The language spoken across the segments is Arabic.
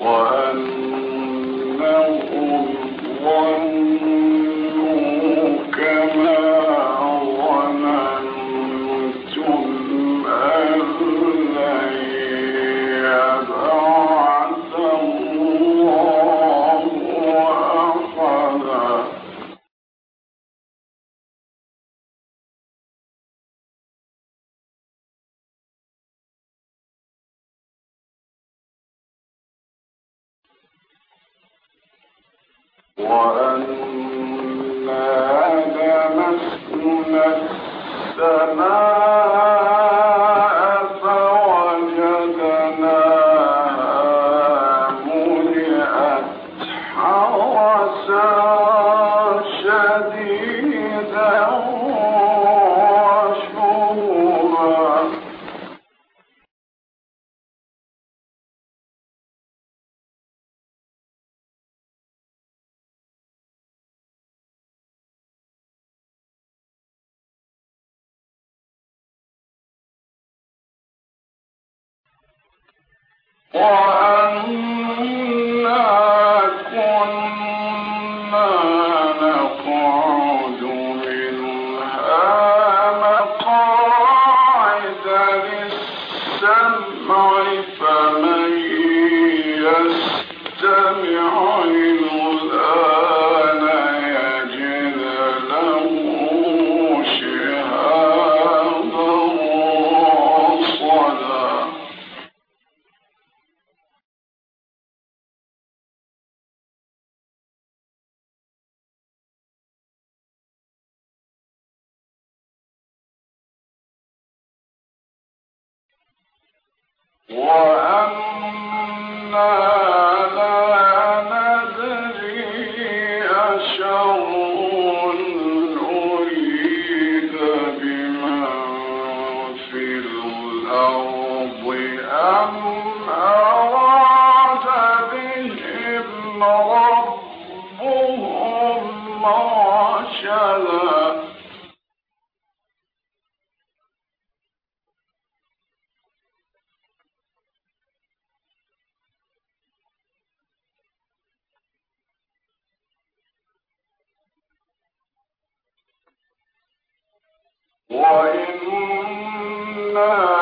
وأنهم ظنوا قرآن وإنا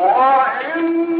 وإن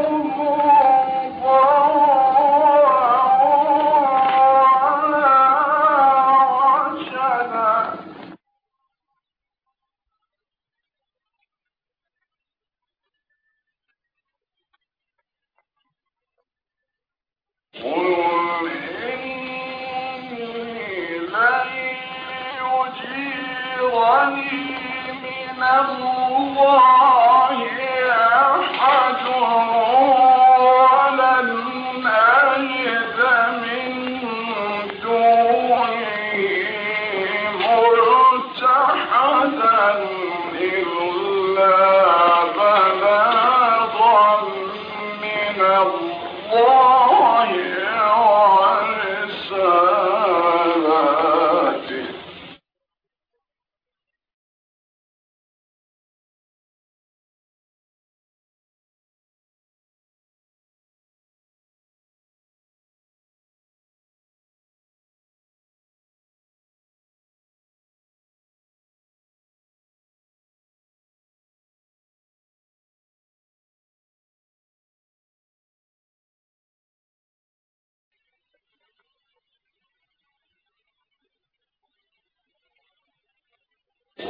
Hallelujah.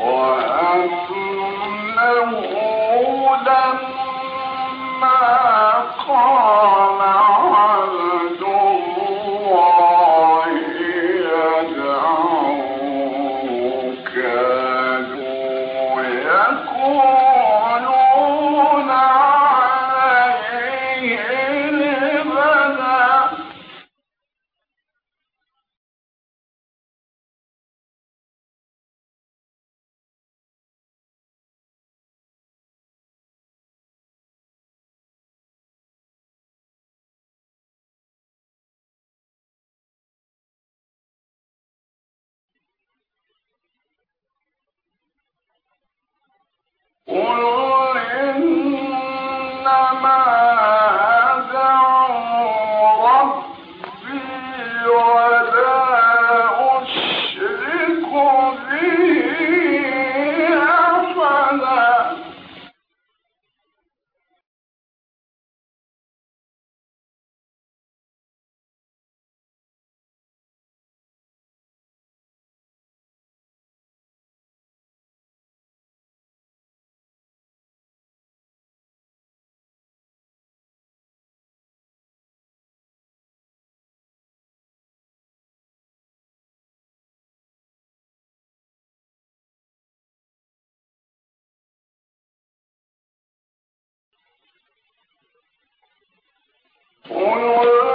قام عبد الله قل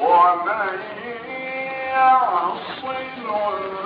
ومن يعص الله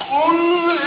قل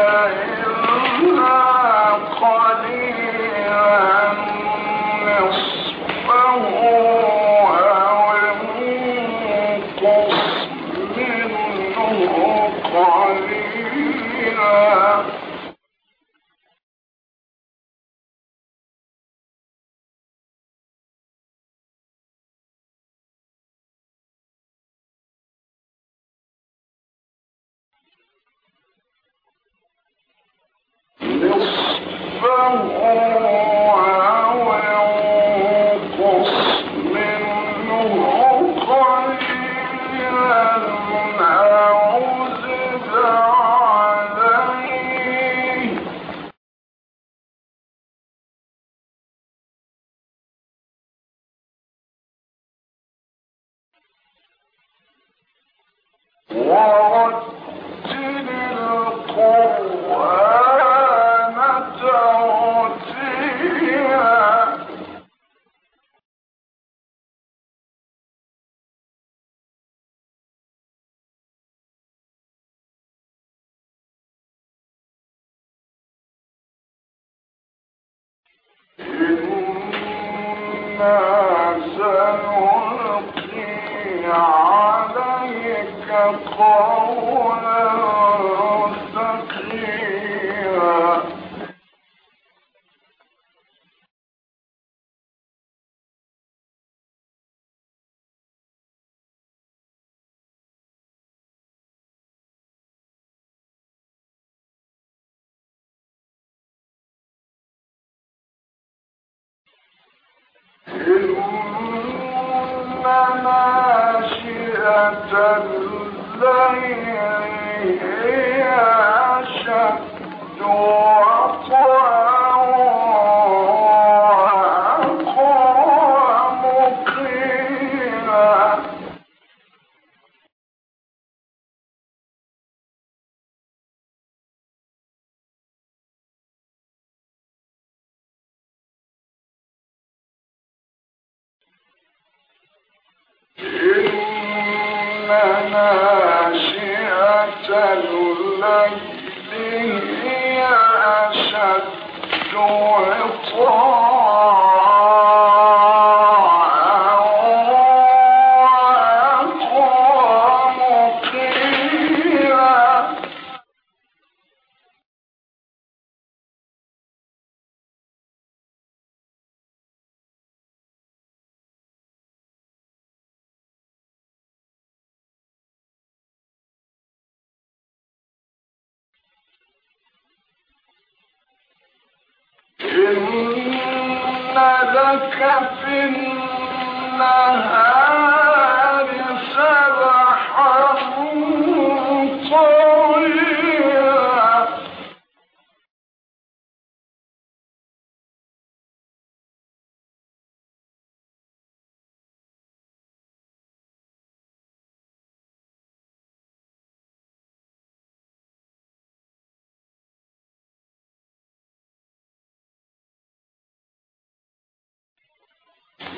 إله إن لك في النهار سبحا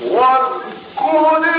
One good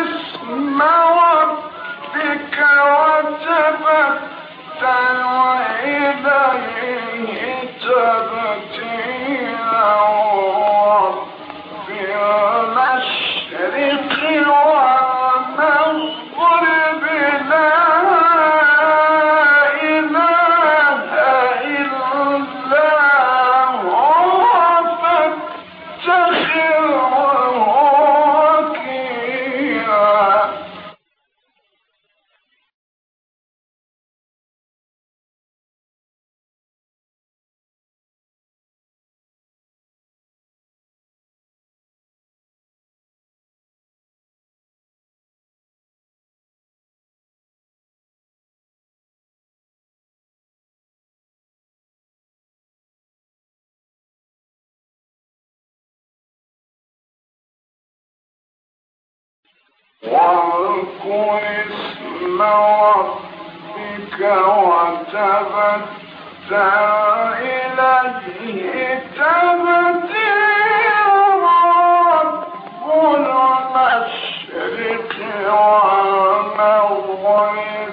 واذكر اسم ربك وتبتل إليه تبتير رب المشرق والمغرب.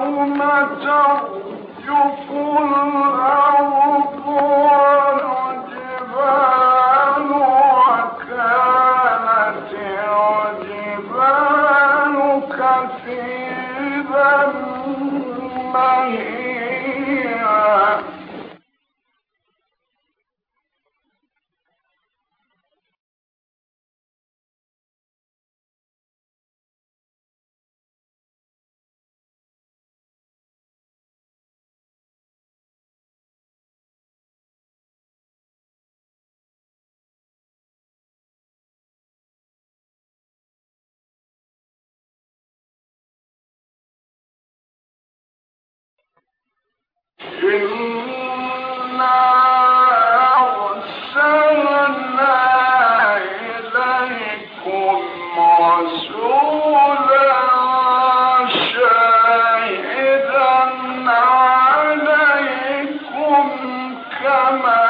يوم ترجف الأرض وما